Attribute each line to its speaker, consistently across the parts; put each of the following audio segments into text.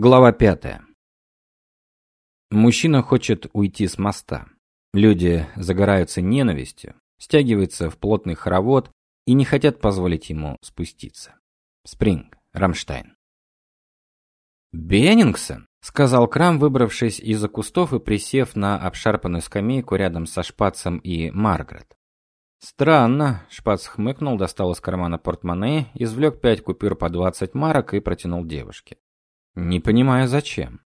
Speaker 1: Глава пятая. Мужчина хочет уйти с моста. Люди загораются ненавистью, стягиваются в плотный хоровод и не хотят позволить ему спуститься. Спринг, Рамштайн. Беннингсон, сказал Крам, выбравшись из-за кустов и присев на обшарпанную скамейку рядом со Шпацем и Маргарет. Странно, Шпац хмыкнул, достал из кармана портмоне, извлек пять купюр по 20 марок и протянул девушке. Не понимаю, зачем.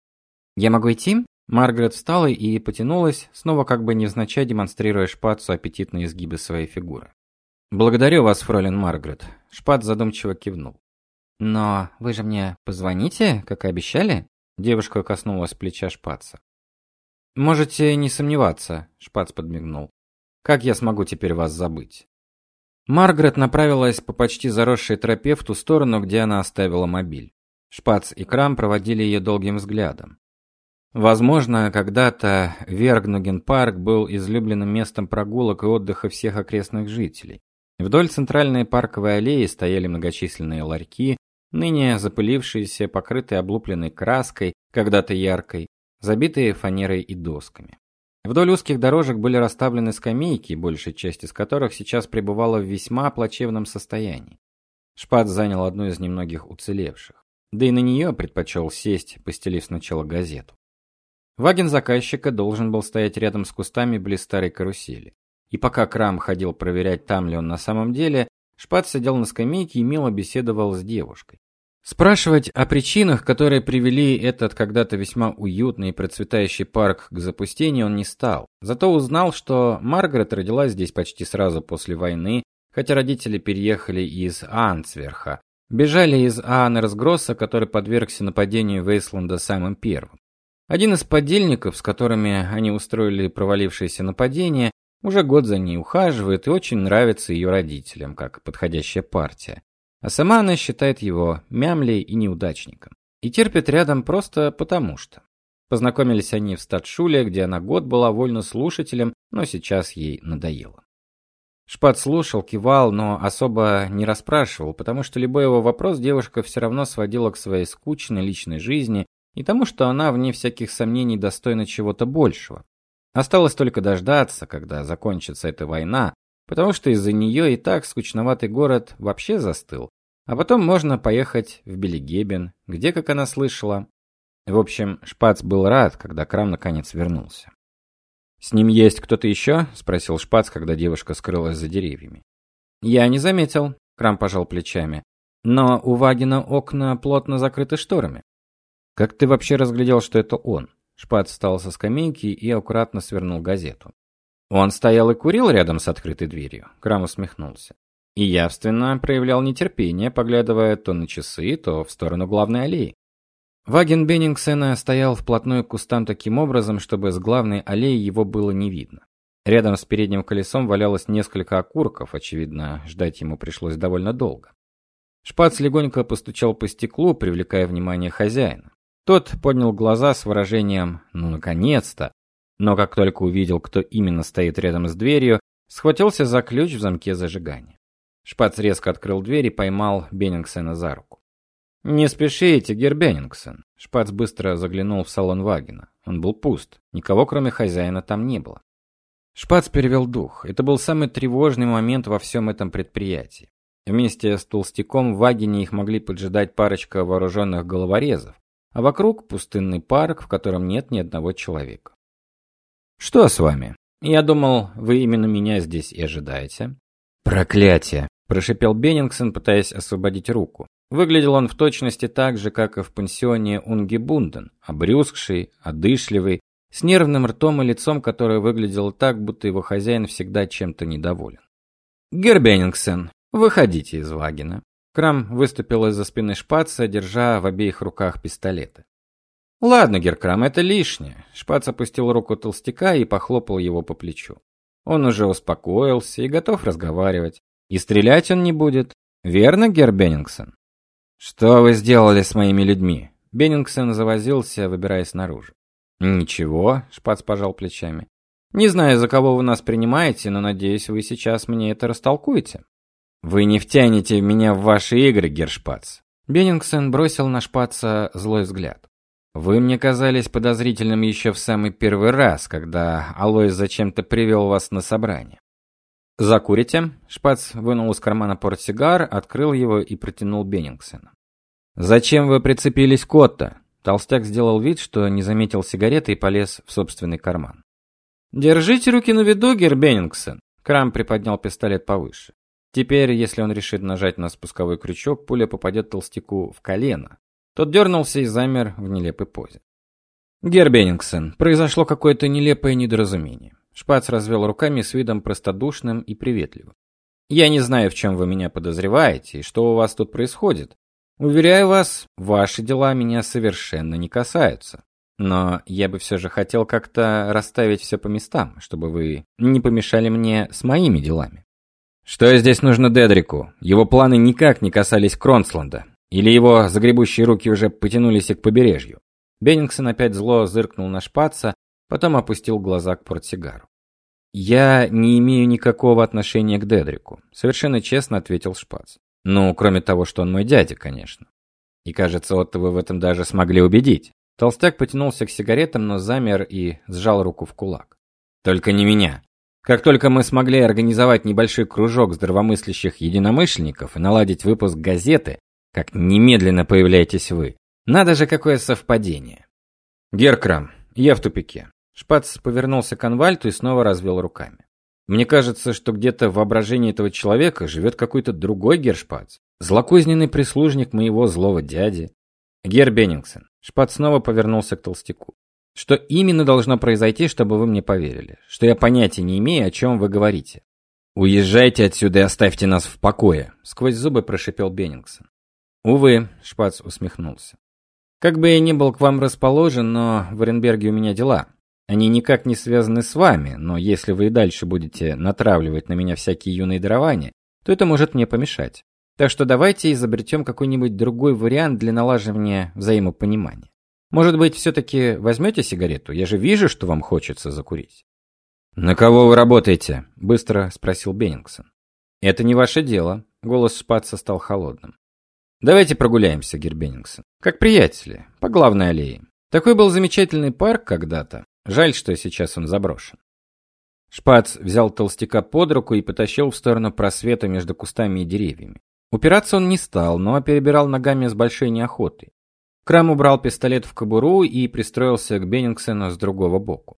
Speaker 1: Я могу идти? Маргарет встала и потянулась, снова как бы невзначай демонстрируя Шпацу аппетитные изгибы своей фигуры. Благодарю вас, фролин Маргарет. Шпац задумчиво кивнул. Но вы же мне позвоните, как и обещали? Девушка коснулась плеча Шпаца. Можете не сомневаться, Шпац подмигнул. Как я смогу теперь вас забыть? Маргарет направилась по почти заросшей тропе в ту сторону, где она оставила мобиль. Шпац и Крам проводили ее долгим взглядом. Возможно, когда-то Вергнуген-парк был излюбленным местом прогулок и отдыха всех окрестных жителей. Вдоль центральной парковой аллеи стояли многочисленные ларьки, ныне запылившиеся, покрытые облупленной краской, когда-то яркой, забитые фанерой и досками. Вдоль узких дорожек были расставлены скамейки, большая часть из которых сейчас пребывала в весьма плачевном состоянии. Шпат занял одну из немногих уцелевших. Да и на нее предпочел сесть, постелив сначала газету. Ваген заказчика должен был стоять рядом с кустами близ старой карусели. И пока Крам ходил проверять, там ли он на самом деле, Шпат сидел на скамейке и мило беседовал с девушкой. Спрашивать о причинах, которые привели этот когда-то весьма уютный и процветающий парк к запустению, он не стал. Зато узнал, что Маргарет родилась здесь почти сразу после войны, хотя родители переехали из Ансверха, Бежали из Аанерсгросса, который подвергся нападению Вейсланда самым первым. Один из подельников, с которыми они устроили провалившееся нападение, уже год за ней ухаживает и очень нравится ее родителям, как подходящая партия. А сама она считает его мямлей и неудачником. И терпит рядом просто потому что. Познакомились они в статшуле, где она год была вольно слушателем, но сейчас ей надоело. Шпат слушал, кивал, но особо не расспрашивал, потому что любой его вопрос девушка все равно сводила к своей скучной личной жизни и тому, что она вне всяких сомнений достойна чего-то большего. Осталось только дождаться, когда закончится эта война, потому что из-за нее и так скучноватый город вообще застыл. А потом можно поехать в Белигебен, где, как она слышала. В общем, Шпац был рад, когда Крам наконец вернулся. «С ним есть кто-то еще?» – спросил Шпац, когда девушка скрылась за деревьями. «Я не заметил», – Крам пожал плечами. «Но у Вагина окна плотно закрыты шторами». «Как ты вообще разглядел, что это он?» Шпац встал со скамейки и аккуратно свернул газету. Он стоял и курил рядом с открытой дверью. Крам усмехнулся. И явственно проявлял нетерпение, поглядывая то на часы, то в сторону главной аллеи. Ваген Беннингсена стоял вплотную к кустам таким образом, чтобы с главной аллеи его было не видно. Рядом с передним колесом валялось несколько окурков, очевидно, ждать ему пришлось довольно долго. Шпац легонько постучал по стеклу, привлекая внимание хозяина. Тот поднял глаза с выражением «ну, наконец-то!», но как только увидел, кто именно стоит рядом с дверью, схватился за ключ в замке зажигания. Шпац резко открыл дверь и поймал Беннингсена за руку. «Не спешите, Гербеннингсон!» Шпац быстро заглянул в салон Вагина. Он был пуст, никого кроме хозяина там не было. Шпац перевел дух. Это был самый тревожный момент во всем этом предприятии. Вместе с толстяком в Вагине их могли поджидать парочка вооруженных головорезов, а вокруг пустынный парк, в котором нет ни одного человека. «Что с вами? Я думал, вы именно меня здесь и ожидаете». «Проклятие!» – прошипел Беннингсон, пытаясь освободить руку. Выглядел он в точности так же, как и в пансионе Унгебунден, обрюзгший, одышливый, с нервным ртом и лицом, которое выглядело так, будто его хозяин всегда чем-то недоволен. «Гербеннингсен, выходите из Вагина». Крам выступил из-за спины шпаца, держа в обеих руках пистолеты. «Ладно, Геркрам, это лишнее». Шпац опустил руку толстяка и похлопал его по плечу. Он уже успокоился и готов разговаривать. И стрелять он не будет. Верно, Гербеннингсен? Что вы сделали с моими людьми? Беннингсон завозился, выбираясь наружу. Ничего, Шпац пожал плечами. Не знаю, за кого вы нас принимаете, но надеюсь, вы сейчас мне это растолкуете. Вы не втянете меня в ваши игры, Гершпац. Беннингсон бросил на Шпаца злой взгляд. Вы мне казались подозрительным еще в самый первый раз, когда Алоис зачем-то привел вас на собрание. Закурите? Шпац вынул из кармана портсигар, открыл его и протянул Беннингсену. Зачем вы прицепились к Отто? Толстяк сделал вид, что не заметил сигареты и полез в собственный карман. Держите руки на виду, Гербеннингсен. Крам приподнял пистолет повыше. Теперь, если он решит нажать на спусковой крючок, пуля попадет толстяку в колено. Тот дернулся и замер в нелепой позе. Гербеннингсен, произошло какое-то нелепое недоразумение. Шпац развел руками с видом простодушным и приветливым. Я не знаю, в чем вы меня подозреваете и что у вас тут происходит. Уверяю вас, ваши дела меня совершенно не касаются. Но я бы все же хотел как-то расставить все по местам, чтобы вы не помешали мне с моими делами. Что здесь нужно Дедрику? Его планы никак не касались Кронсланда. Или его загребущие руки уже потянулись и к побережью. Беннингсон опять зло зыркнул на шпаца, потом опустил глаза к портсигару. Я не имею никакого отношения к Дедрику, совершенно честно ответил шпац. Ну, кроме того, что он мой дядя, конечно. И кажется, вот вы в этом даже смогли убедить. Толстяк потянулся к сигаретам, но замер и сжал руку в кулак. Только не меня. Как только мы смогли организовать небольшой кружок здравомыслящих единомышленников и наладить выпуск газеты, как немедленно появляетесь вы. Надо же, какое совпадение. Геркрам, я в тупике. Шпац повернулся к Анвальту и снова развел руками. Мне кажется, что где-то в воображении этого человека живет какой-то другой Гершпац, злокозненный прислужник моего злого дяди. Гер Беннингсон. Шпац снова повернулся к толстяку. Что именно должно произойти, чтобы вы мне поверили? Что я понятия не имею, о чем вы говорите. Уезжайте отсюда и оставьте нас в покое, сквозь зубы прошипел Беннингсон. Увы, Шпац усмехнулся. Как бы я ни был к вам расположен, но в Оренберге у меня дела. Они никак не связаны с вами, но если вы и дальше будете натравливать на меня всякие юные дарования, то это может мне помешать. Так что давайте изобретем какой-нибудь другой вариант для налаживания взаимопонимания. Может быть, все таки возьмете сигарету? Я же вижу, что вам хочется закурить. На кого вы работаете? быстро спросил Беннингсон. Это не ваше дело, голос Шпаца стал холодным. Давайте прогуляемся, Гербеннингсон. Как приятели, по главной аллее. Такой был замечательный парк когда-то. Жаль, что сейчас он заброшен. Шпац взял толстяка под руку и потащил в сторону просвета между кустами и деревьями. Упираться он не стал, но перебирал ногами с большой неохотой. Крам убрал пистолет в кобуру и пристроился к Беннингсену с другого боку.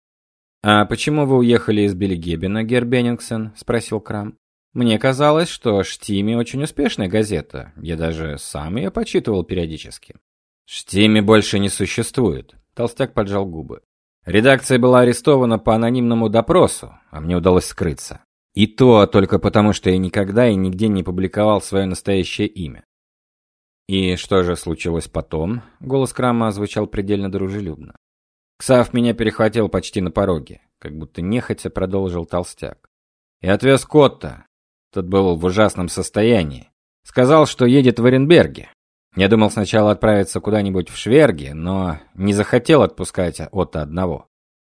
Speaker 1: «А почему вы уехали из Белигебена, Гер Беннингсен?» – спросил Крам. «Мне казалось, что Штими очень успешная газета. Я даже сам ее почитывал периодически». «Штими больше не существует», – толстяк поджал губы. Редакция была арестована по анонимному допросу, а мне удалось скрыться. И то только потому, что я никогда и нигде не публиковал свое настоящее имя. И что же случилось потом? Голос Крама звучал предельно дружелюбно. Ксав меня перехватил почти на пороге, как будто нехотя продолжил толстяк. И отвез Котта. Тот был в ужасном состоянии. Сказал, что едет в Оренберге. Я думал сначала отправиться куда-нибудь в Шверге, но не захотел отпускать Отто одного.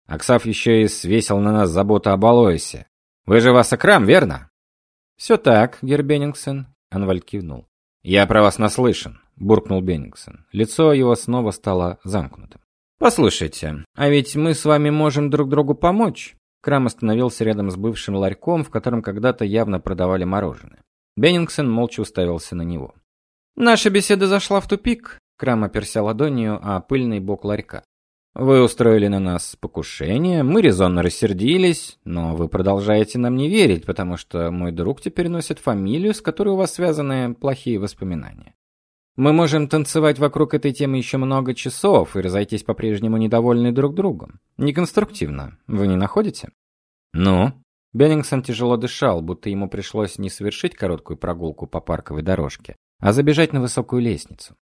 Speaker 1: Аксав еще и свесил на нас заботу об Алоисе. Вы же вас Акрам, верно? «Все так, Гербеннингсон, Анвальд кивнул. Я про вас наслышан, буркнул Беннингсон. Лицо его снова стало замкнутым. Послушайте, а ведь мы с вами можем друг другу помочь. Крам остановился рядом с бывшим ларьком, в котором когда-то явно продавали мороженое. Беннингсон молча уставился на него. Наша беседа зашла в тупик. Крам оперся ладонью о пыльный бок ларька. Вы устроили на нас покушение, мы резонно рассердились, но вы продолжаете нам не верить, потому что мой друг теперь носит фамилию, с которой у вас связаны плохие воспоминания. Мы можем танцевать вокруг этой темы еще много часов и разойтись по-прежнему недовольны друг другом. Неконструктивно. Вы не находите? Ну, Беннингсон тяжело дышал, будто ему пришлось не совершить короткую прогулку по парковой дорожке, а забежать на высокую лестницу.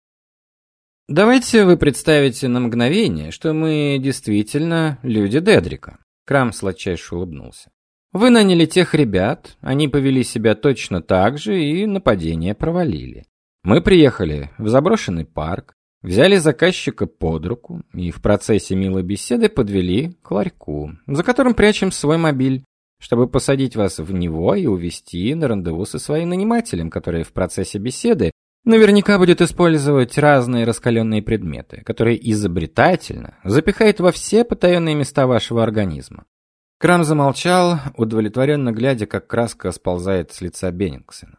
Speaker 1: Давайте вы представите на мгновение, что мы действительно люди Дедрика. Крам сладчайше улыбнулся. Вы наняли тех ребят, они повели себя точно так же и нападение провалили. Мы приехали в заброшенный парк, взяли заказчика под руку и в процессе милой беседы подвели к ларьку, за которым прячем свой мобиль чтобы посадить вас в него и увести на рандеву со своим нанимателем, который в процессе беседы Наверняка будет использовать разные раскаленные предметы, которые изобретательно запихает во все потаенные места вашего организма. Крам замолчал, удовлетворенно глядя, как краска сползает с лица Беннингсона.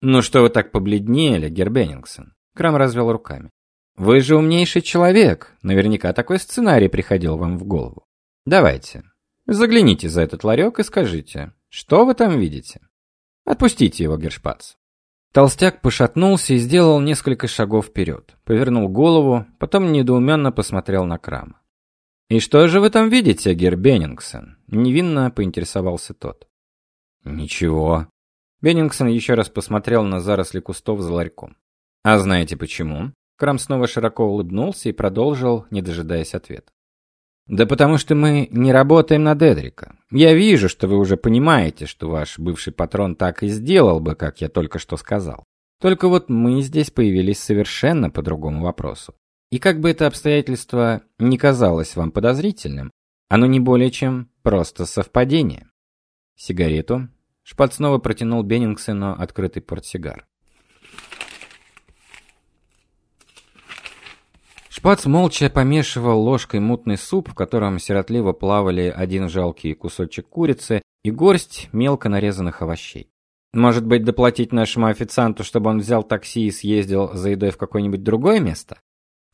Speaker 1: «Ну что вы так побледнели, Гер Беннингсон?» Крам развел руками. «Вы же умнейший человек. Наверняка такой сценарий приходил вам в голову. Давайте, загляните за этот ларек и скажите, что вы там видите? Отпустите его, Гершпац». Толстяк пошатнулся и сделал несколько шагов вперед, повернул голову, потом недоуменно посмотрел на Крама. «И что же вы там видите, Гер Беннингсон?» — невинно поинтересовался тот. «Ничего». Беннингсон еще раз посмотрел на заросли кустов за ларьком. «А знаете почему?» Крам снова широко улыбнулся и продолжил, не дожидаясь ответа. Да потому что мы не работаем на Дедрика. Я вижу, что вы уже понимаете, что ваш бывший патрон так и сделал бы, как я только что сказал. Только вот мы здесь появились совершенно по другому вопросу. И как бы это обстоятельство не казалось вам подозрительным, оно не более чем просто совпадение. Сигарету Шпат снова протянул Беннингсену открытый портсигар. Шпац молча помешивал ложкой мутный суп, в котором сиротливо плавали один жалкий кусочек курицы и горсть мелко нарезанных овощей. Может быть, доплатить нашему официанту, чтобы он взял такси и съездил за едой в какое-нибудь другое место?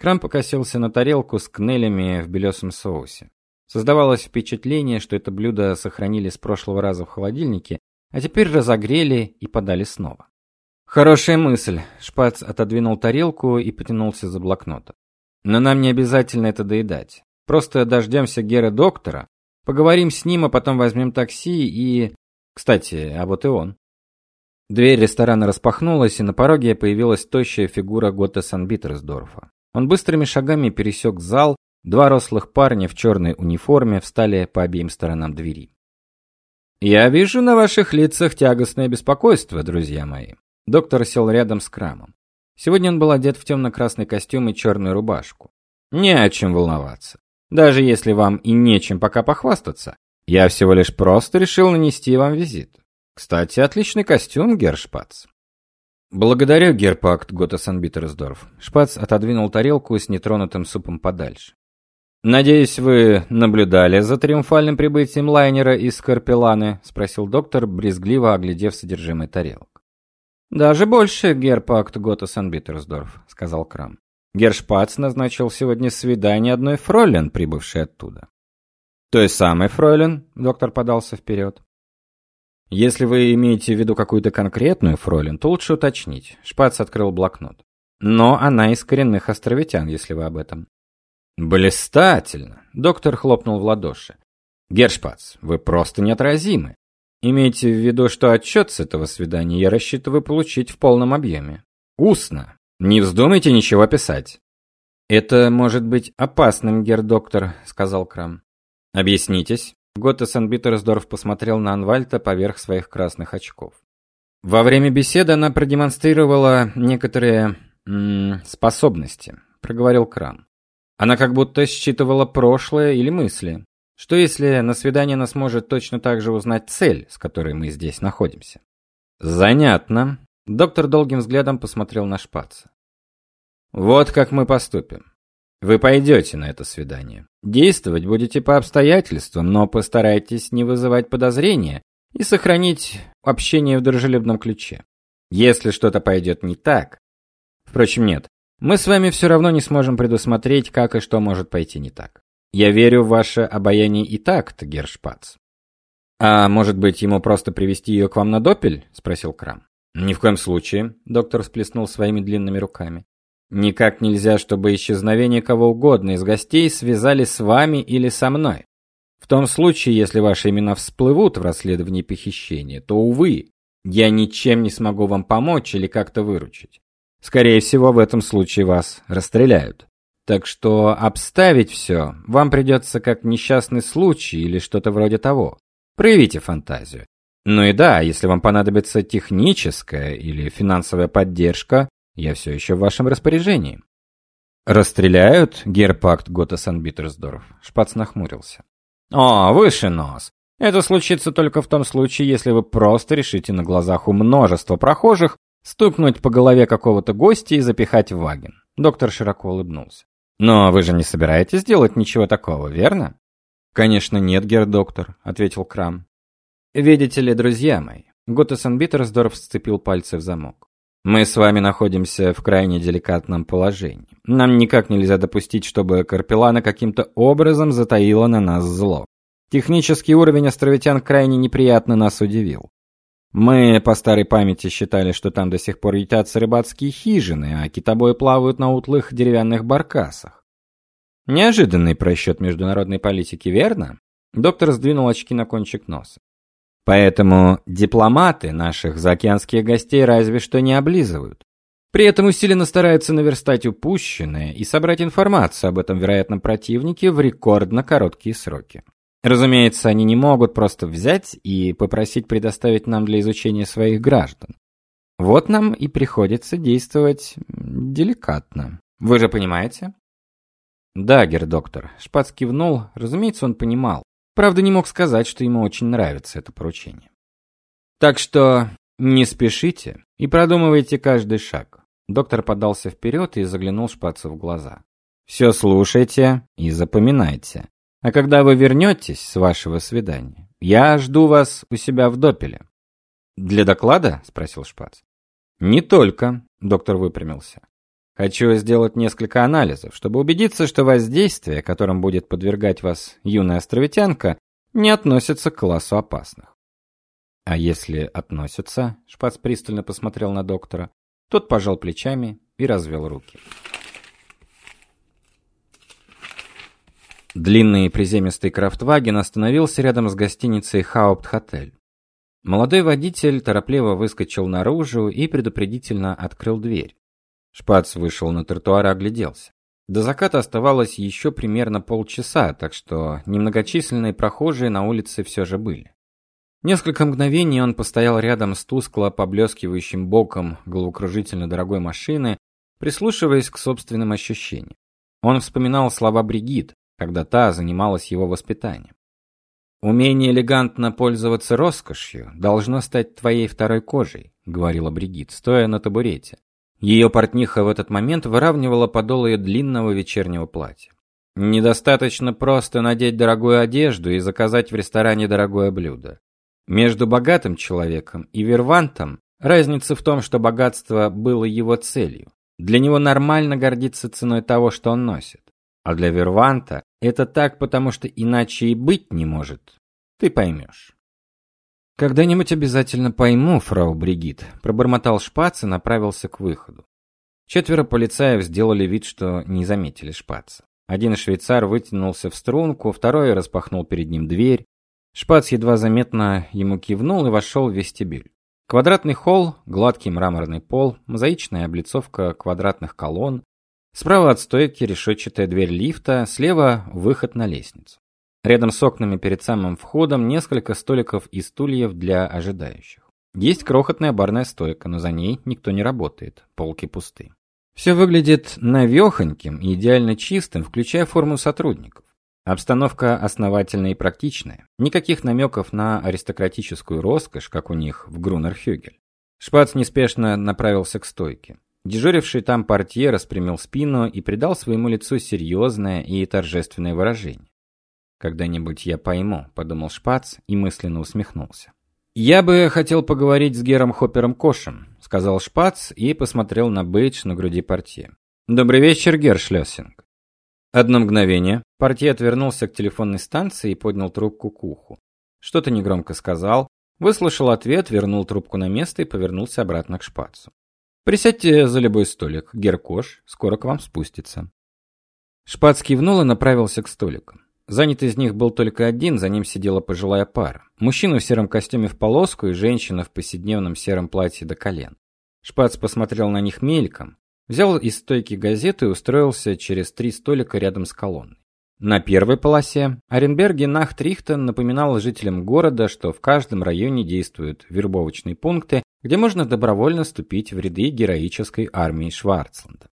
Speaker 1: Крам покосился на тарелку с кнелями в белесом соусе. Создавалось впечатление, что это блюдо сохранили с прошлого раза в холодильнике, а теперь разогрели и подали снова. Хорошая мысль. Шпац отодвинул тарелку и потянулся за блокнотом. Но нам не обязательно это доедать. Просто дождемся Гера доктора, поговорим с ним, а потом возьмем такси и... Кстати, а вот и он. Дверь ресторана распахнулась, и на пороге появилась тощая фигура Готта Санбитерсдорфа. Он быстрыми шагами пересек зал, два рослых парня в черной униформе встали по обеим сторонам двери. «Я вижу на ваших лицах тягостное беспокойство, друзья мои». Доктор сел рядом с Крамом. Сегодня он был одет в темно-красный костюм и черную рубашку. Не о чем волноваться. Даже если вам и нечем пока похвастаться, я всего лишь просто решил нанести вам визит. Кстати, отличный костюм, Гершпац. Благодарю, Герпакт Гота Санбитерсдорф. Шпац отодвинул тарелку с нетронутым супом подальше. Надеюсь, вы наблюдали за триумфальным прибытием лайнера из Карпеланы, спросил доктор, брезгливо оглядев содержимое тарелок. Даже больше, Герпакт Гота Санбитерсдорф, сказал Крам. Гершпац назначил сегодня свидание одной фройлен, прибывшей оттуда. Той самой фройлен, доктор подался вперед. Если вы имеете в виду какую-то конкретную фройлен, то лучше уточнить. Шпац открыл блокнот. Но она из коренных островитян, если вы об этом. Блистательно, доктор хлопнул в ладоши. Гершпац, вы просто неотразимы. Имейте в виду, что отчет с этого свидания я рассчитываю получить в полном объеме. Устно. Не вздумайте ничего писать. Это может быть опасным, герр-доктор, сказал Крам. Объяснитесь. Готте Санбитерсдорф посмотрел на Анвальта поверх своих красных очков. Во время беседы она продемонстрировала некоторые м -м, способности, проговорил Крам. Она как будто считывала прошлое или мысли. Что если на свидании она сможет точно так же узнать цель, с которой мы здесь находимся? Занятно. Доктор долгим взглядом посмотрел на Шпаца. Вот как мы поступим. Вы пойдете на это свидание. Действовать будете по обстоятельствам, но постарайтесь не вызывать подозрения и сохранить общение в дружелюбном ключе. Если что-то пойдет не так, впрочем, нет. Мы с вами все равно не сможем предусмотреть, как и что может пойти не так. Я верю в ваше обаяние и такт, Гершпац. А может быть, ему просто привести ее к вам на допель? спросил Крам. Ни в коем случае, доктор всплеснул своими длинными руками. Никак нельзя, чтобы исчезновение кого угодно из гостей связали с вами или со мной. В том случае, если ваши имена всплывут в расследовании похищения, то увы, я ничем не смогу вам помочь или как-то выручить. Скорее всего, в этом случае вас расстреляют. Так что обставить все вам придется как несчастный случай или что-то вроде того. Проявите фантазию. Ну и да, если вам понадобится техническая или финансовая поддержка, я все еще в вашем распоряжении. Расстреляют, герр доктор Готтесанбитерсдорф. Шпац нахмурился. О, выше нос. Это случится только в том случае, если вы просто решите на глазах у множества прохожих Стукнуть по голове какого-то гостя и запихать в Wagen. Доктор широко улыбнулся. Но вы же не собираетесь делать ничего такого, верно? Конечно, нет, герр доктор, ответил Крам. Видите ли, друзья мои, Готтесанбитерсдорф сцепил пальцы в замок. Мы с вами находимся в крайне деликатном положении. Нам никак нельзя допустить, чтобы Карпелана каким-то образом затаила на нас зло. Технический уровень островитян крайне неприятно нас удивил. Мы по старой памяти считали, что там до сих пор ютятся рыбацкие хижины, а китобои плавают на утлых деревянных баркасах. Неожиданный просчет международной политики, верно? Доктор сдвинул очки на кончик носа. Поэтому дипломаты наших заокеанских гостей разве что не облизывают. При этом усиленно стараются наверстать упущенное и собрать информацию об этом вероятном противнике в рекордно короткие сроки. Разумеется, они не могут просто взять и попросить предоставить нам для изучения своих граждан. Вот нам и приходится действовать деликатно. Вы же понимаете? Да, герр-доктор. Шпац кивнул. Разумеется, он понимал. Правда, не мог сказать, что ему очень нравится это поручение. Так что не спешите и продумывайте каждый шаг. Доктор подался вперед и заглянул Шпацу в глаза. Все слушайте и запоминайте. А когда вы вернетесь с вашего свидания, я жду вас у себя в допеле. Для доклада? спросил Шпац. Не только, доктор выпрямился. Хочу сделать несколько анализов, чтобы убедиться, что воздействие, которым будет подвергать вас юная островитянка, не относится к классу опасных. А если относится? Шпац пристально посмотрел на доктора. Тот пожал плечами и развел руки. Длинный приземистый крафтваген остановился рядом с гостиницей Хаупт-Хотель. Молодой водитель торопливо выскочил наружу и предупредительно открыл дверь. Шпац вышел на тротуар и огляделся. До заката оставалось еще примерно полчаса, так что немногочисленные прохожие на улице все же были. Несколько мгновений он постоял рядом с тускло поблескивающим боком головокружительно дорогой машины, прислушиваясь к собственным ощущениям. Он вспоминал слова Бригит, когда та занималась его воспитанием. Умение элегантно пользоваться роскошью должно стать твоей второй кожей, говорила Бригит, стоя на табурете. Ее портниха в этот момент выравнивала подол ее длинного вечернего платья. Недостаточно просто надеть дорогую одежду и заказать в ресторане дорогое блюдо. Между богатым человеком и вервантом разница в том, что богатство было его целью. Для него нормально гордиться ценой того, что он носит. А для Верванта это так, потому что иначе и быть не может. Ты поймешь. Когда-нибудь обязательно пойму, фрау Бригит, пробормотал Шпац и направился к выходу. Четверо полицаев сделали вид, что не заметили Шпаца. Один швейцар вытянулся в струнку, второй распахнул перед ним дверь. Шпац едва заметно ему кивнул и вошел в вестибюль. Квадратный холл, гладкий мраморный пол, мозаичная облицовка квадратных колонн, Справа от стойки решетчатая дверь лифта, слева выход на лестницу. Рядом с окнами перед самым входом несколько столиков и стульев для ожидающих. Есть крохотная барная стойка, но за ней никто не работает, полки пусты. Все выглядит навехоньким и идеально чистым, включая форму сотрудников. Обстановка основательная и практичная. Никаких намеков на аристократическую роскошь, как у них в Грунерхюгель. Шпац неспешно направился к стойке. Дежуривший там портье распрямил спину и придал своему лицу серьезное и торжественное выражение. Когда-нибудь я пойму, подумал Шпац и мысленно усмехнулся. Я бы хотел поговорить с Гером Хоппером Кошем, сказал Шпац и посмотрел на бейдж на груди портье. Добрый вечер, Гер Шлёссинг. Одно мгновение. Портье отвернулся к телефонной станции и поднял трубку к уху. Что-то негромко сказал, выслушал ответ, вернул трубку на место и повернулся обратно к Шпацу. Присядьте за любой столик. Геркош скоро к вам спустится. Шпац кивнул и направился к столикам. Занят из них был только один, за ним сидела пожилая пара. Мужчина в сером костюме в полоску и женщина в повседневном сером платье до колен. Шпац посмотрел на них мельком, взял из стойки газету и устроился через три столика рядом с колонной. На первой полосе Оренберге Нахтрихтен напоминал жителям города, что в каждом районе действуют вербовочные пункты, где можно добровольно вступить в ряды героической армии Шварцланда.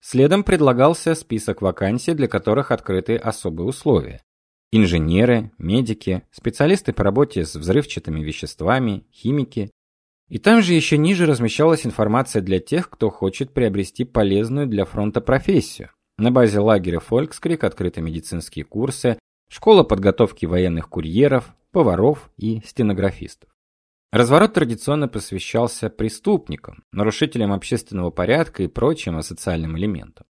Speaker 1: Следом предлагался список вакансий, для которых открыты особые условия. Инженеры, медики, специалисты по работе с взрывчатыми веществами, химики. И там же еще ниже размещалась информация для тех, кто хочет приобрести полезную для фронта профессию. На базе лагеря Фолькскрик открыты медицинские курсы, школа подготовки военных курьеров, поваров и стенографистов. Разворот традиционно посвящался преступникам, нарушителям общественного порядка и прочим асоциальным элементам.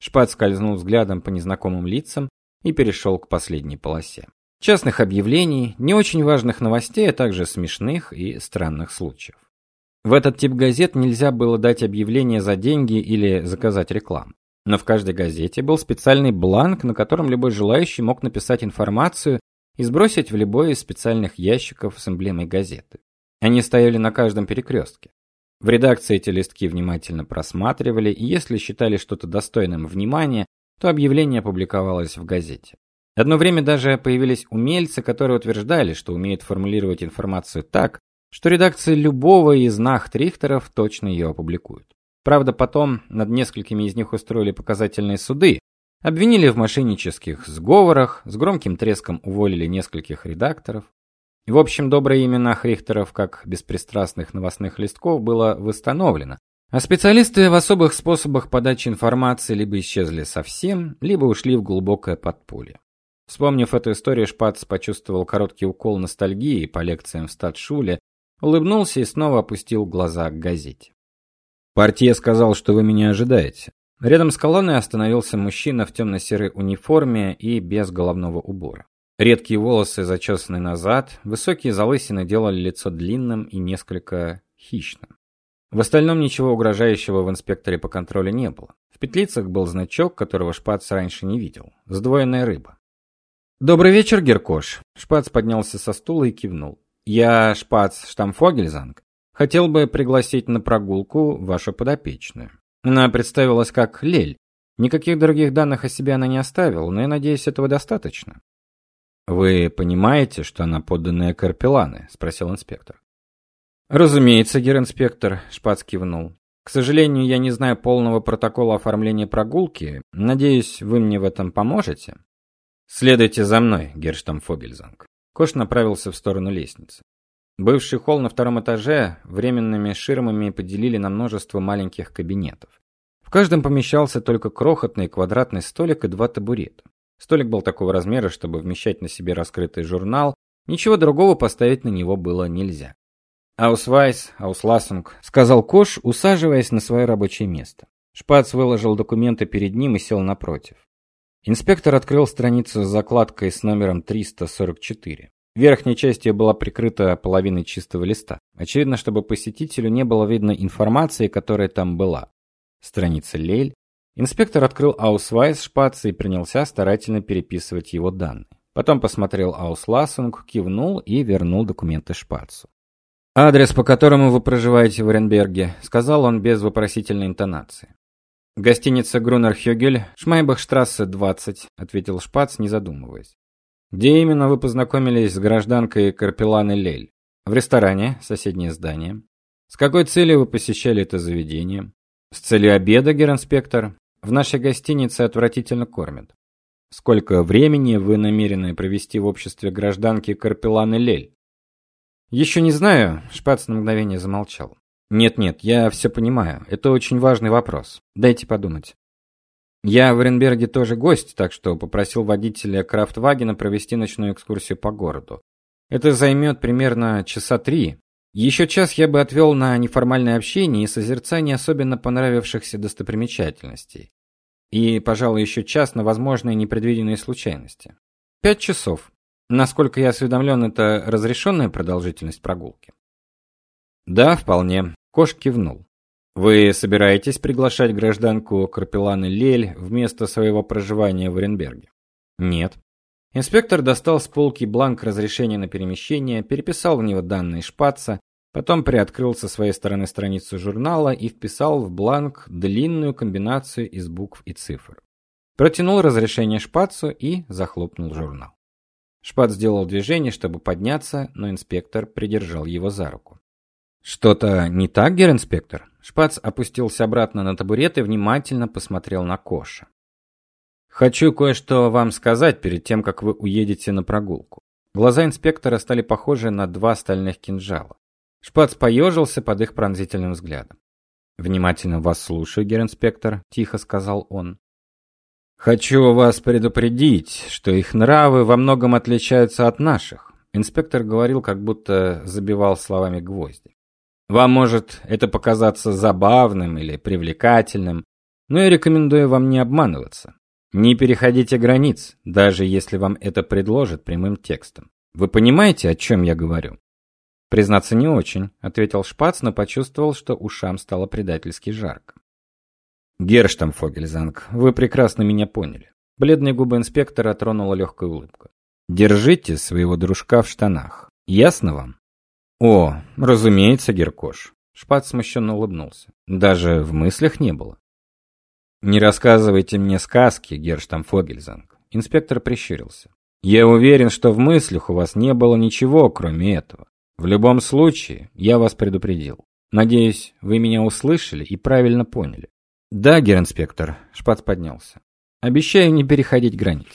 Speaker 1: Шпат скользнул взглядом по незнакомым лицам и перешел к последней полосе. Частных объявлений, не очень важных новостей, а также смешных и странных случаев. В этот тип газет нельзя было дать объявление за деньги или заказать рекламу. Но в каждой газете был специальный бланк, на котором любой желающий мог написать информацию и сбросить в любой из специальных ящиков с эмблемой газеты. Они стояли на каждом перекрестке. В редакции эти листки внимательно просматривали, и если считали что-то достойным внимания, то объявление публиковалось в газете. Одно время даже появились умельцы, которые утверждали, что умеют формулировать информацию так, что редакции любого из нахт-рихтеров точно ее опубликуют. Правда, потом над несколькими из них устроили показательные суды, обвинили в мошеннических сговорах, с громким треском уволили нескольких редакторов. В общем, доброе имя нахрихтеров как беспристрастных новостных листков было восстановлено, а специалисты в особых способах подачи информации либо исчезли совсем, либо ушли в глубокое подполье. Вспомнив эту историю, Шпац почувствовал короткий укол ностальгии по лекциям в статшуле, улыбнулся и снова опустил глаза к газете. Партия сказал, что вы меня ожидаете. Рядом с колонной остановился мужчина в темно серой униформе и без головного убора. Редкие волосы зачесаны назад, высокие залысины делали лицо длинным и несколько хищным. В остальном ничего угрожающего в инспекторе по контролю не было. В петлицах был значок, которого Шпац раньше не видел. Сдвоенная рыба. Добрый вечер, Геркош. Шпац поднялся со стула и кивнул. Я Шпац Штамфогельзанг. Хотел бы пригласить на прогулку вашу подопечную. Она представилась как Лель. Никаких других данных о себе она не оставила, но я надеюсь, этого достаточно. Вы понимаете, что она подданная Карпеланы, спросил инспектор. Разумеется, гер-инспектор, Шпац кивнул. К сожалению, я не знаю полного протокола оформления прогулки. Надеюсь, вы мне в этом поможете. Следуйте за мной, Герштам Фогельзанг. Кош направился в сторону лестницы. Бывший холл на втором этаже временными ширмами поделили на множество маленьких кабинетов. В каждом помещался только крохотный квадратный столик и два табурета. Столик был такого размера, чтобы вмещать на себе раскрытый журнал, ничего другого поставить на него было нельзя. Аусвайс, Auslassung, сказал Кош, усаживаясь на свое рабочее место. Шпац выложил документы перед ним и сел напротив. Инспектор открыл страницу с закладкой с номером 344. Верхняя часть ее была прикрыта половиной чистого листа. Очевидно, чтобы посетителю не было видно информации, которая там была. Страница Лель. Инспектор открыл Аусвайс Шпаца и принялся старательно переписывать его данные. Потом посмотрел Auslassung, кивнул и вернул документы Шпацу. Адрес, по которому вы проживаете в Оренберге, сказал он без вопросительной интонации. Гостиница Грунер Хёгель, Шмайбахштрассе 20, ответил Шпац, не задумываясь. Где именно вы познакомились с гражданкой Карпеланы Лель? В ресторане, соседнее здание. С какой целью вы посещали это заведение? С целью обеда, геринспектор. В нашей гостинице отвратительно кормят. Сколько времени вы намерены провести в обществе гражданки Карпеланы Лель? «Еще не знаю, Шпац на мгновение замолчал. Нет-нет, я все понимаю. Это очень важный вопрос. Дайте подумать. Я в Оренберге тоже гость, так что попросил водителя Крафтвагена провести ночную экскурсию по городу. Это займет примерно часа три. Еще час я бы отвел на неформальное общение и созерцание особенно понравившихся достопримечательностей. И, пожалуй, еще час на возможные непредвиденные случайности. Пять часов. Насколько я осведомлен, это разрешенная продолжительность прогулки. Да, вполне. Кош кивнул. Вы собираетесь приглашать гражданку Карпеланы Лель вместо своего проживания в Оренберге? Нет. Инспектор достал с полки бланк разрешения на перемещение, переписал в него данные шпаца, потом приоткрыл со своей стороны страницу журнала и вписал в бланк длинную комбинацию из букв и цифр. Протянул разрешение шпацу и захлопнул журнал. Шпац сделал движение, чтобы подняться, но инспектор придержал его за руку. Что-то не так, геринспектор? Шпац опустился обратно на табурет и внимательно посмотрел на Коша. Хочу кое-что вам сказать перед тем, как вы уедете на прогулку. Глаза инспектора стали похожи на два стальных кинжала. Шпац поежился под их пронзительным взглядом. Внимательно вас слушаю, геринспектор, тихо сказал он. Хочу вас предупредить, что их нравы во многом отличаются от наших. Инспектор говорил, как будто забивал словами гвозди. Вам может это показаться забавным или привлекательным, но я рекомендую вам не обманываться. Не переходите границ, даже если вам это предложат прямым текстом. Вы понимаете, о чем я говорю? Признаться, не очень, ответил Шпац, но почувствовал, что ушам стало предательски жарко. Герштамфогельзанг, вы прекрасно меня поняли. Бледные губы инспектора тронула легкая улыбка. Держите своего дружка в штанах. Ясно вам? О, разумеется, Геркош. Шпац смущенно улыбнулся. Даже в мыслях не было. Не рассказывайте мне сказки, Герштамфогельзанг. Инспектор прищурился. Я уверен, что в мыслях у вас не было ничего, кроме этого. В любом случае, я вас предупредил. Надеюсь, вы меня услышали и правильно поняли. Да, геринспектор, Шпац поднялся. Обещаю не переходить границ.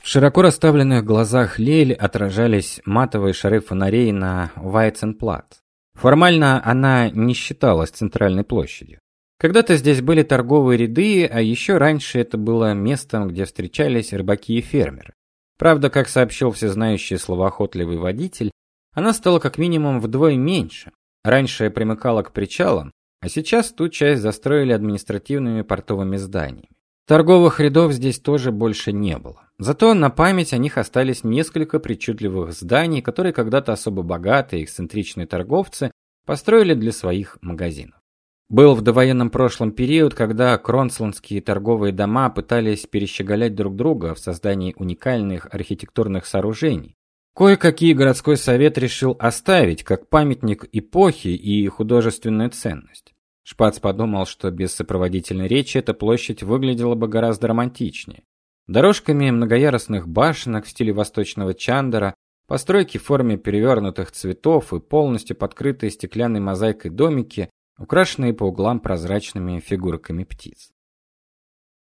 Speaker 1: В широко расставленных глазах Лейль отражались матовые шары фонарей на Вайценплац. Формально она не считалась центральной площадью. Когда-то здесь были торговые ряды, а еще раньше это было местом, где встречались рыбаки и фермеры. Правда, как сообщил всезнающий словоохотливый водитель, она стала как минимум вдвое меньше, Раньше примыкала к причалам, а сейчас ту часть застроили административными портовыми зданиями. Торговых рядов здесь тоже больше не было. Зато на память о них остались несколько причудливых зданий, которые когда-то особо богатые эксцентричные торговцы построили для своих магазинов. Был в довоенном прошлом период, когда кронсландские торговые дома пытались перещеголять друг друга в создании уникальных архитектурных сооружений, Кое-какие городской совет решил оставить как памятник эпохи и художественную ценность. Шпац подумал, что без сопроводительной речи эта площадь выглядела бы гораздо романтичнее. Дорожками многоярусных башенок в стиле восточного чандара, постройки в форме перевернутых цветов и полностью подкрытые стеклянной мозаикой домики, украшенные по углам прозрачными фигурками птиц.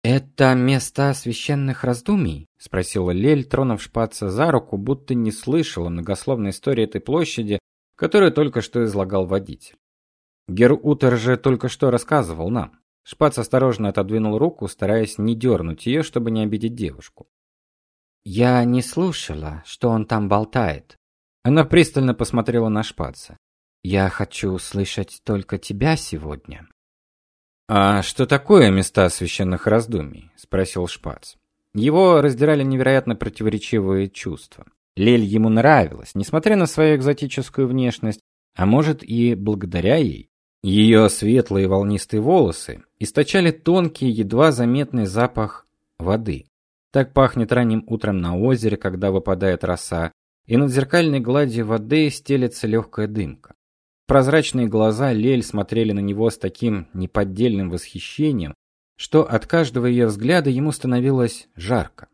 Speaker 1: Это место священных раздумий, спросила Лель, тронув шпаца за руку, будто не слышала многословной истории этой площади, которую только что излагал водитель. Гер Утер же только что рассказывал нам. Шпац осторожно отодвинул руку, стараясь не дернуть ее, чтобы не обидеть девушку. Я не слушала, что он там болтает. Она пристально посмотрела на Шпаца. Я хочу услышать только тебя сегодня. А что такое места священных раздумий? спросил Шпац. Его раздирали невероятно противоречивые чувства. Лель ему нравилась, несмотря на свою экзотическую внешность, а может и благодаря ей. Ее светлые волнистые волосы источали тонкий, едва заметный запах воды. Так пахнет ранним утром на озере, когда выпадает роса, и над зеркальной гладью воды стелется легкая дымка. Прозрачные глаза Лель смотрели на него с таким неподдельным восхищением, что от каждого ее взгляда ему становилось жарко.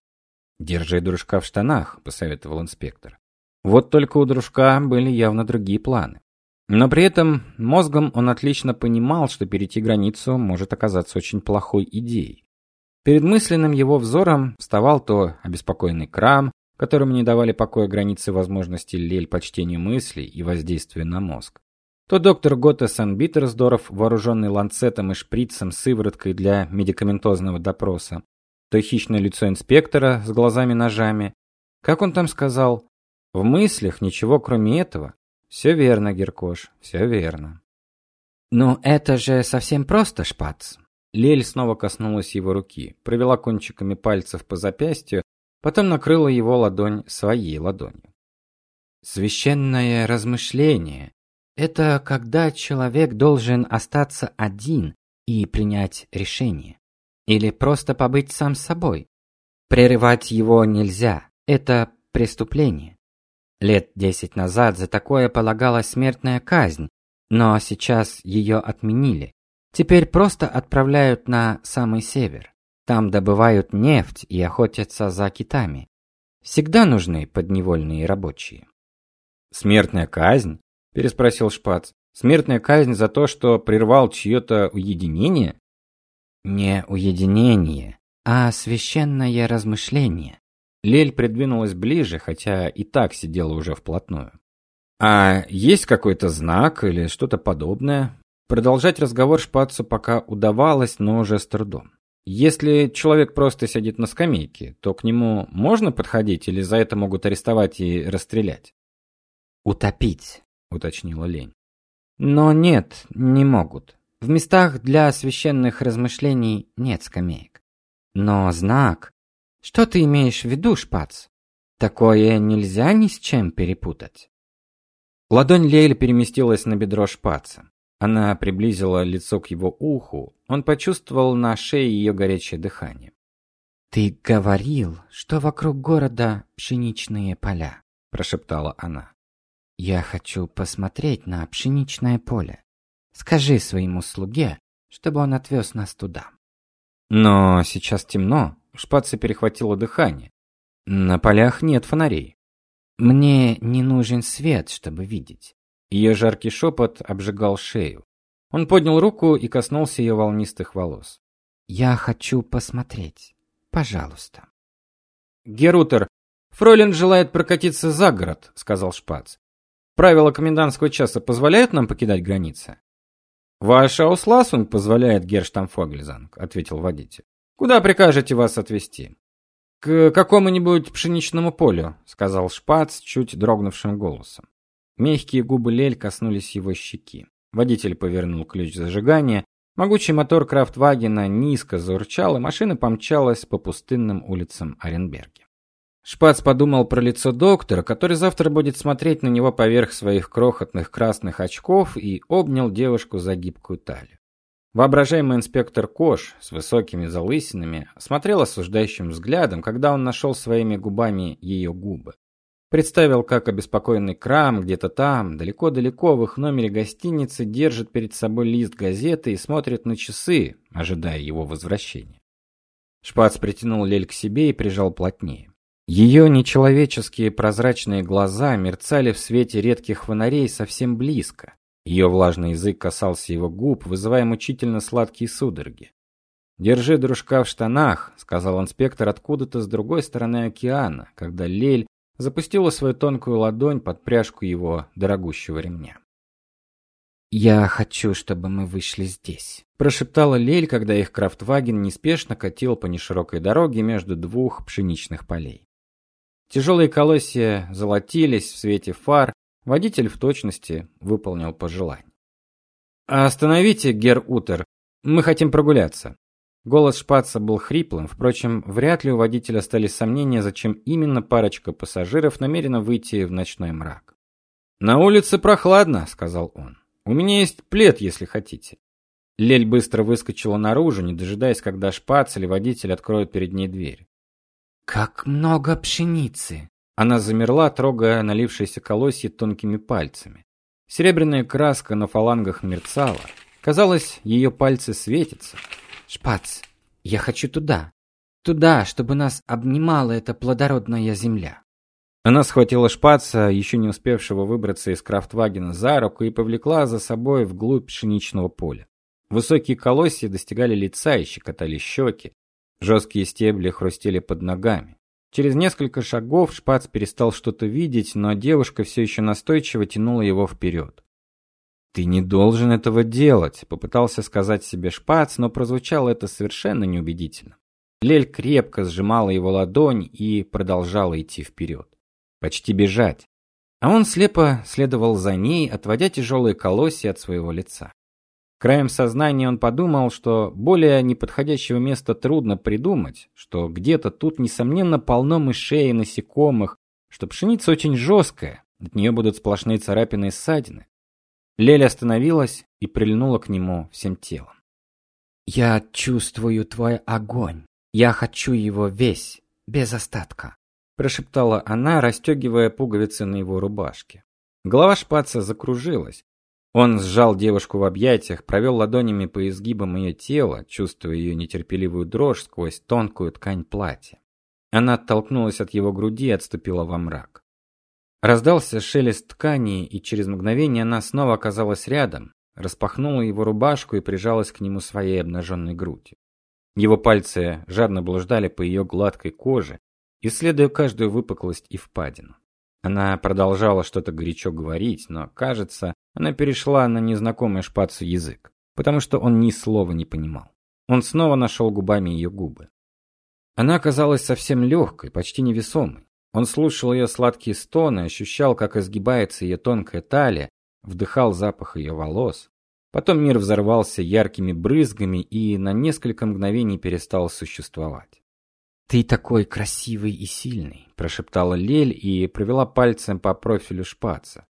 Speaker 1: "Держи дружка в штанах", посоветовал инспектор. Вот только у дружка были явно другие планы. Но при этом мозгом он отлично понимал, что перейти границу может оказаться очень плохой идеей. Перед мысленным его взором вставал то обеспокоенный Крам, которому не давали покоя границы возможностей Лель по чтению мыслей и воздействию на мозг, то доктор Готте Санбитерсдорф, вооруженный ланцетом и шприцем с сывороткой для медикаментозного допроса, то хищное лицо инспектора с глазами-ножами. Как он там сказал? В мыслях ничего кроме этого. Все верно, Геркош, все верно. Но это же совсем просто, Шпац. Лель снова коснулась его руки, провела кончиками пальцев по запястью, потом накрыла его ладонь своей ладонью. Священное размышление это когда человек должен остаться один и принять решение. Или просто побыть сам собой. Прерывать его нельзя. Это преступление. Лет десять назад за такое полагалась смертная казнь, но сейчас ее отменили. Теперь просто отправляют на самый север. Там добывают нефть и охотятся за китами. Всегда нужны подневольные рабочие. Смертная казнь? Переспросил Шпац. Смертная казнь за то, что прервал чье-то уединение? Не уединение, а священное размышление. Лель придвинулась ближе, хотя и так сидела уже вплотную. А есть какой-то знак или что-то подобное? Продолжать разговор Шпацу пока удавалось, но уже с трудом. Если человек просто сидит на скамейке, то к нему можно подходить или за это могут арестовать и расстрелять?
Speaker 2: Утопить, уточнила Лень. Но нет, не могут. В местах для священных размышлений нет скамеек. Но знак... Что ты имеешь в виду, Шпац? Такое нельзя ни с чем перепутать.
Speaker 1: Ладонь Лейли переместилась на бедро Шпаца. Она приблизила лицо к его уху. Он почувствовал на шее ее горячее дыхание.
Speaker 2: Ты говорил, что вокруг города пшеничные поля, прошептала она. Я хочу посмотреть на пшеничное поле. Скажи своему слуге, чтобы он отвез нас туда.
Speaker 1: Но сейчас темно. Шпаца перехватило дыхание. На полях нет фонарей.
Speaker 2: Мне не нужен свет, чтобы видеть.
Speaker 1: Ее жаркий шепот обжигал шею. Он поднял руку и коснулся ее волнистых волос.
Speaker 2: Я хочу посмотреть. Пожалуйста.
Speaker 1: Герутер, Фройлен желает прокатиться за город, сказал Шпац. Правила комендантского часа позволяют нам покидать границы? Ваш аусласунг позволяет, Герштамфогельзанг, ответил водитель. Куда прикажете вас отвезти? К какому-нибудь пшеничному полю, сказал Шпац чуть дрогнувшим голосом. Мягкие губы Лель коснулись его щеки. Водитель повернул ключ зажигания. Могучий мотор Крафтвагена низко заурчал, и машина помчалась по пустынным улицам Оренберге. Шпац подумал про лицо доктора, который завтра будет смотреть на него поверх своих крохотных красных очков, и обнял девушку за гибкую талию. Воображаемый инспектор Кош с высокими залысинами смотрел осуждающим взглядом, когда он нашел своими губами ее губы. Представил, как обеспокоенный Крам где-то там, далеко-далеко в их номере гостиницы держит перед собой лист газеты и смотрит на часы, ожидая его возвращения. Шпац притянул Лель к себе и прижал плотнее. Ее нечеловеческие прозрачные глаза мерцали в свете редких фонарей совсем близко. Ее влажный язык касался его губ, вызывая мучительно сладкие судороги. "Держи дружка в штанах", сказал инспектор откуда-то с другой стороны океана, когда Лель запустила свою тонкую ладонь под пряжку его дорогущего ремня.
Speaker 2: «Я хочу, чтобы мы вышли здесь», – прошептала Лель, когда их Крафтваген неспешно катил по неширокой дороге между двух пшеничных полей.
Speaker 1: Тяжелые колосья золотились в свете фар, водитель в точности выполнил пожелание. «Остановите, Гер Утер, мы хотим прогуляться». Голос Шпаца был хриплым, впрочем, вряд ли у водителя остались сомнения, зачем именно парочка пассажиров намерена выйти в ночной мрак. «На улице прохладно», — сказал он. «У меня есть плед, если хотите». Лель быстро выскочила наружу, не дожидаясь, когда Шпац или водитель откроют перед ней дверь.
Speaker 2: «Как много пшеницы!»
Speaker 1: Она замерла, трогая налившиеся колосья тонкими пальцами. Серебряная краска на фалангах мерцала. Казалось, ее пальцы светятся.
Speaker 2: Шпац, я хочу туда. Туда, чтобы нас обнимала эта плодородная земля.
Speaker 1: Она схватила Шпаца, еще не успевшего выбраться из Крафтвагена, за руку и повлекла за собой вглубь пшеничного поля. Высокие колосья достигали лица и щекотали щеки. Жесткие стебли хрустели под ногами. Через несколько шагов Шпац перестал что-то видеть, но девушка все еще настойчиво тянула его вперед. Ты не должен этого делать, попытался сказать себе Шпац, но прозвучало это совершенно неубедительно. Лель крепко сжимала его ладонь и продолжала идти вперед. Почти бежать. А он слепо следовал за ней, отводя тяжелые колосья от своего лица. Краем сознания он подумал, что более неподходящего места трудно придумать, что где-то тут несомненно полно мышей и насекомых, что пшеница очень жесткая, от нее будут сплошные царапины и ссадины. Леля остановилась и прильнула к нему всем телом.
Speaker 2: Я чувствую твой огонь. Я хочу его весь, без остатка,
Speaker 1: прошептала она, расстегивая пуговицы на его рубашке. Голова шпаца закружилась. Он сжал девушку в объятиях, провел ладонями по изгибам ее тела, чувствуя ее нетерпеливую дрожь сквозь тонкую ткань платья. Она оттолкнулась от его груди и отступила во мрак. Раздался шелест ткани, и через мгновение она снова оказалась рядом, распахнула его рубашку и прижалась к нему своей обнаженной грудью. Его пальцы жадно блуждали по ее гладкой коже, исследуя каждую выпуклость и впадину. Она продолжала что-то горячо говорить, но, кажется, она перешла на незнакомый шпацу язык, потому что он ни слова не понимал. Он снова нашел губами ее губы. Она оказалась совсем легкой, почти невесомой. Он слушал ее сладкие стоны, ощущал, как изгибается ее тонкая талия, вдыхал запах ее волос. Потом мир взорвался яркими брызгами и на несколько мгновений перестал существовать.
Speaker 2: Ты такой красивый и сильный, прошептала Лель и провела пальцем по профилю шпаца.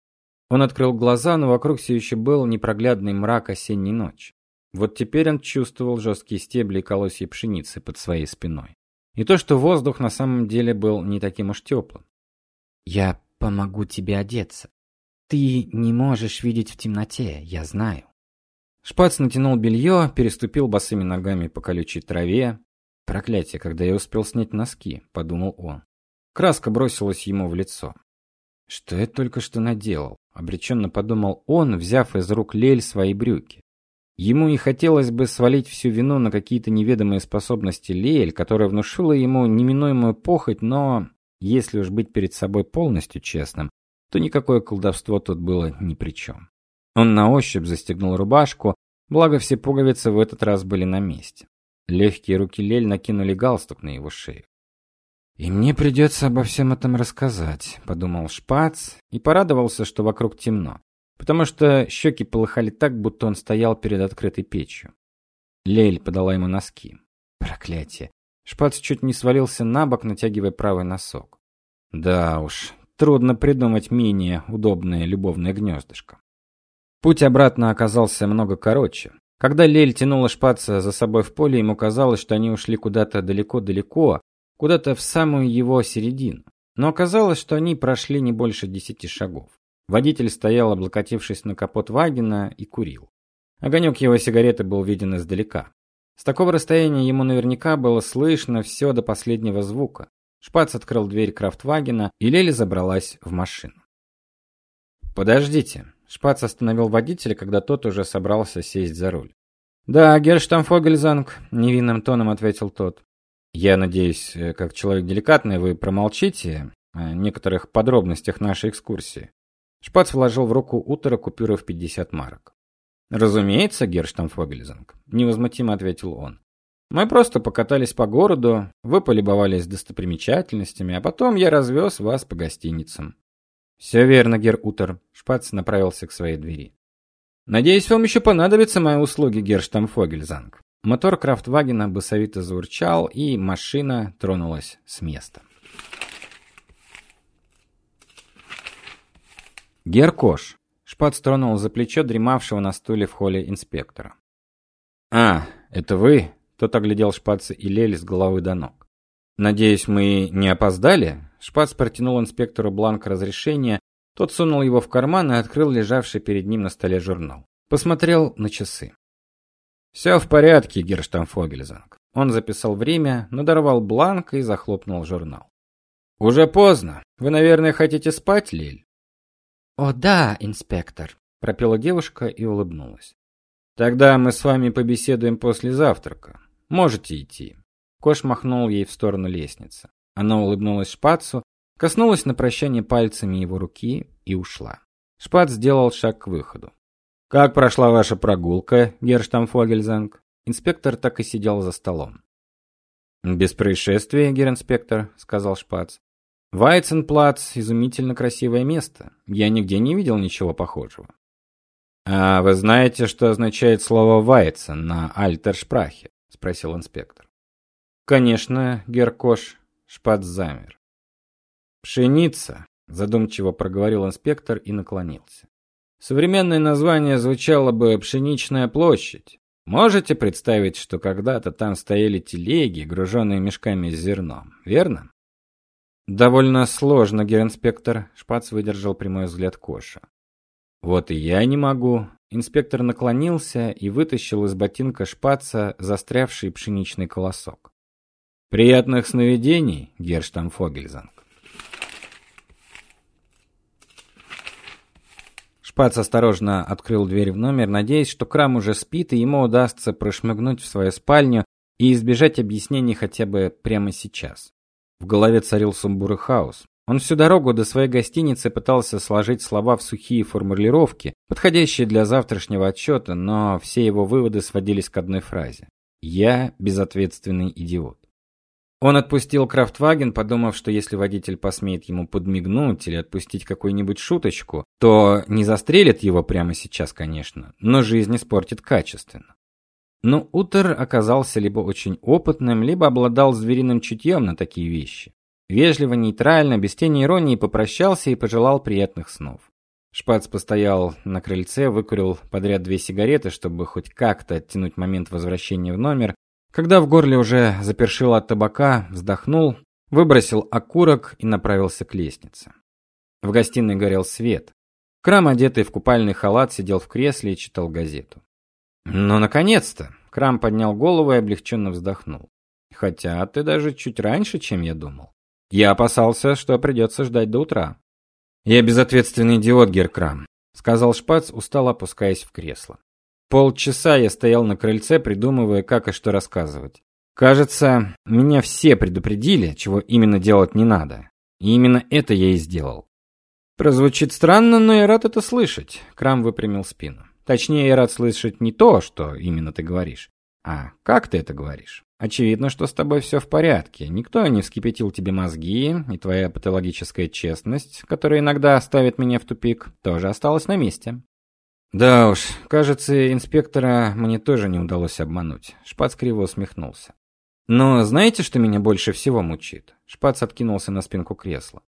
Speaker 2: Он открыл глаза, но вокруг все еще был непроглядный мрак осенней ночи. Вот теперь он чувствовал жесткие стебли и колосья пшеницы под своей спиной. И то, что воздух на самом деле был не таким уж теплым. Я помогу тебе одеться. Ты не можешь видеть в темноте, я знаю.
Speaker 1: Шпац натянул белье, переступил босыми ногами по колючей траве, Проклятие, когда я успел снять носки, подумал он. Краска бросилась ему в лицо. Что я только что наделал? обреченно подумал он, взяв из рук Лель свои брюки. Ему не хотелось бы свалить всю вину на какие-то неведомые способности Лель, которая внушила ему неминуемую похоть, но если уж быть перед собой полностью честным, то никакое колдовство тут было ни при чем. Он на ощупь застегнул рубашку, благо все пуговицы в этот раз были на месте. Легкие руки Лель накинули галстук на его шею. И мне придется обо всем этом рассказать, подумал Шпац и порадовался, что вокруг темно, потому что щеки полыхали так, будто он стоял перед открытой печью. Лель подала ему носки. Проклятие. Шпац чуть не свалился на бок, натягивая правый носок. Да уж, трудно придумать менее удобное любовное гнездышко. Путь обратно оказался много короче. Когда Лель тянула шпаца за собой в поле, ему казалось, что они ушли куда-то далеко-далеко, куда-то в самую его середину. Но оказалось, что они прошли не больше десяти шагов. Водитель стоял, облокотившись на капот вагина, и курил. Огонек его сигареты был виден издалека. С такого расстояния ему наверняка было слышно все до последнего звука. Шпац открыл дверь крафтвагена, и Лели забралась в машину. Подождите, Шпац остановил водителя, когда тот уже собрался сесть за руль. "Да, Герштамфогельзанг", невинным тоном ответил тот. "Я надеюсь, э, как человек деликатный, вы промолчите о некоторых подробностях нашей экскурсии". Шпац вложил в руку Утера купюру в 50 марок. "Разумеется, Герштамфогельзанг", невозмутимо ответил он. Мы просто покатались по городу, вы полюбовались достопримечательностями, а потом я развез вас по гостиницам. «Все верно, Гер Утер. Шпац направился к своей двери. Надеюсь, вам еще понадобятся мои услуги, Герштамфогельзанг. Мотор Крафтвагена басовито заурчал, и машина тронулась с места. Геркош. Шпац тронул за плечо дремавшего на стуле в холле инспектора. А, это вы? Тот оглядел Шпаца и Лель с головы до ног. Надеюсь, мы не опоздали? Шпац протянул инспектору бланк разрешения, тот сунул его в карман и открыл лежавший перед ним на столе журнал. Посмотрел на часы. «Все в порядке, Герштамфогельзанг. Он записал время, надорвал бланк и захлопнул журнал. Уже поздно. Вы, наверное, хотите спать, Лиль?
Speaker 2: О, да, инспектор, пропела девушка и улыбнулась.
Speaker 1: Тогда мы с вами побеседуем после завтрака. Можете идти. Кош махнул ей в сторону лестницы. Она улыбнулась Шпацу, коснулась на прощание пальцами его руки и ушла. Шпац сделал шаг к выходу. Как прошла ваша прогулка, Герштамфогельзанг? Инспектор так и сидел за столом. Без происшествия, геринспектор, сказал Шпац. Вайценплац изумительно красивое место. Я нигде не видел ничего похожего. А вы знаете, что означает слово Вайцен на альтершпрахе? спросил инспектор. Конечно, Геркош, Шпац замер. Пшеница, задумчиво проговорил инспектор и наклонился. Современное название звучало бы Пшеничная площадь. Можете представить, что когда-то там стояли телеги, груженные мешками с зерном, верно? Довольно сложно, геринспектор, Шпац выдержал прямой взгляд Коша. Вот и я не могу. Инспектор наклонился и вытащил из ботинка Шпаца застрявший пшеничный колосок. Приятных сновидений, Герштамфогельзанг. Шпац осторожно открыл дверь в номер, надеясь, что Крам уже спит и ему удастся прошмыгнуть в свою спальню и избежать объяснений хотя бы прямо сейчас. В голове царил сумбур и хаос. Он всю дорогу до своей гостиницы пытался сложить слова в сухие формулировки, подходящие для завтрашнего отчета, но все его выводы сводились к одной фразе: "Я безответственный идиот". Он отпустил Крафтваген, подумав, что если водитель посмеет ему подмигнуть или отпустить какую-нибудь шуточку, то не застрелит его прямо сейчас, конечно, но жизнь испортит качественно. Но Утер оказался либо очень опытным, либо обладал звериным чутьем на такие вещи. Вежливо, нейтрально, без тени иронии попрощался и пожелал приятных снов. Шпац постоял на крыльце, выкурил подряд две сигареты, чтобы хоть как-то оттянуть момент возвращения в номер. Когда в горле уже запершило от табака, вздохнул, выбросил окурок и направился к лестнице. В гостиной горел свет. Крам, одетый в купальный халат, сидел в кресле и читал газету. "Ну наконец-то", Крам поднял голову и облегченно вздохнул. "Хотя ты даже чуть раньше, чем я думал". Я опасался, что придется ждать до утра. Я безответственный идиот, Геркрам, сказал Шпац, устало опускаясь в кресло. Полчаса я стоял на крыльце, придумывая, как и что рассказывать. Кажется, меня все предупредили, чего именно делать не надо. И именно это я и сделал. Прозвучит странно, но я рад это слышать. Крам выпрямил спину. Точнее, я рад слышать не то, что именно ты говоришь, а как ты это говоришь. Очевидно, что с тобой все в порядке. Никто не вскипятил тебе мозги, и твоя патологическая честность, которая иногда ставит меня в тупик, тоже осталась на месте. Да уж, кажется, инспектора мне тоже не удалось обмануть. Шпац криво усмехнулся. Но знаете, что меня больше всего мучит? Шпац откинулся на спинку кресла.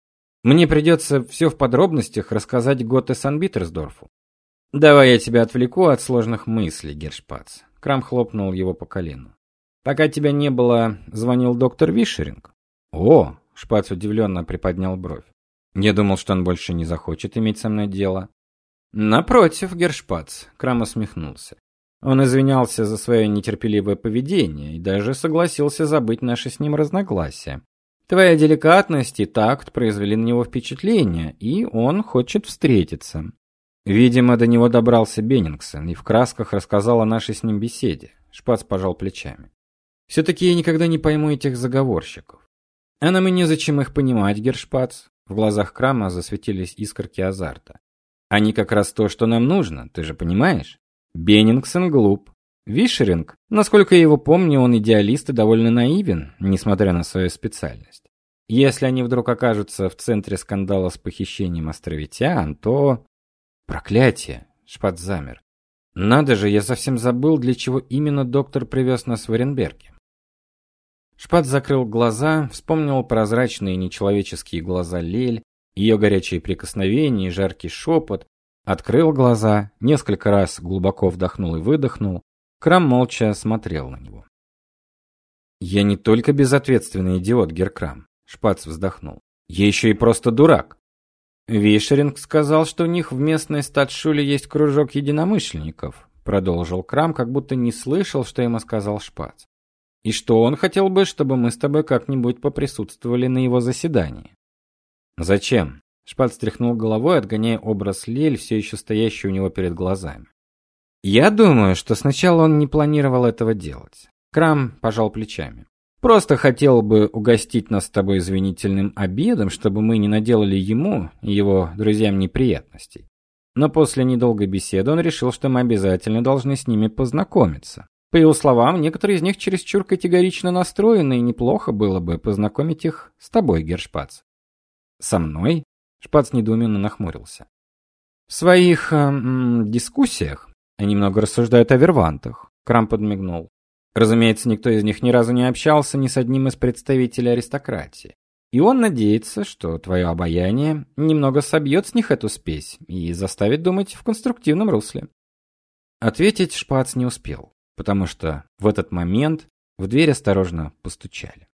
Speaker 1: Мне придется все в подробностях рассказать Готте Санбитерсдорфу. Давай я тебя отвлеку от сложных мыслей, Гершпац. Крам хлопнул его по колену. Пока тебя не было, звонил доктор Вишеринг. О, Шпац удивленно приподнял бровь. Я думал, что он больше не захочет иметь со мной дело. Напротив, Гершпац, Крам усмехнулся. Он извинялся за свое нетерпеливое поведение и даже согласился забыть наши с ним разногласия. Твоя деликатность и такт произвели на него впечатление, и он хочет встретиться. Видимо, до него добрался Беннингсон и в красках рассказал о нашей с ним беседе. Шпац пожал плечами. Все-таки я никогда не пойму этих заговорщиков. А нам и незачем их понимать, Гершпац. В глазах Крама засветились искорки азарта. Они как раз то, что нам нужно, ты же понимаешь? Беннингсон глуп. Вишеринг, насколько я его помню, он идеалист и довольно наивен, несмотря на свою специальность. Если они вдруг окажутся в центре скандала с похищением островитян, то проклятие, Шпац замер. Надо же, я совсем забыл, для чего именно доктор привез нас в Оренберге. Шпат закрыл глаза, вспомнил прозрачные нечеловеческие глаза Лель, ее горячие прикосновения и жаркий шепот, открыл глаза, несколько раз глубоко вдохнул и выдохнул. Крам молча смотрел на него. Я не только безответственный идиот, Геркрам, Шпац вздохнул. Я еще и просто дурак. Вишеринг сказал, что у них в местной статшуле есть кружок единомышленников, продолжил Крам, как будто не слышал, что ему сказал Шпац. И что он хотел бы, чтобы мы с тобой как-нибудь поприсутствовали на его заседании. Зачем? Шпат стряхнул головой, отгоняя образ Лель, все еще стоящий у него перед глазами. Я думаю, что сначала он не планировал этого делать. Крам пожал плечами. Просто хотел бы угостить нас с тобой извинительным обедом, чтобы мы не наделали ему и его друзьям неприятностей. Но после недолгой беседы он решил, что мы обязательно должны с ними познакомиться. По его словам, некоторые из них чересчур категорично настроены, и неплохо было бы познакомить их с тобой, Гершпац. Со мной? Шпац недоуменно нахмурился. В своих э, дискуссиях они много рассуждают о вервантах. Крам подмигнул. Разумеется, никто из них ни разу не общался ни с одним из представителей аристократии. И он надеется, что твое обаяние немного собьет с них эту спесь и заставит думать в конструктивном русле. Ответить Шпац не успел потому что в этот момент в дверь осторожно постучали.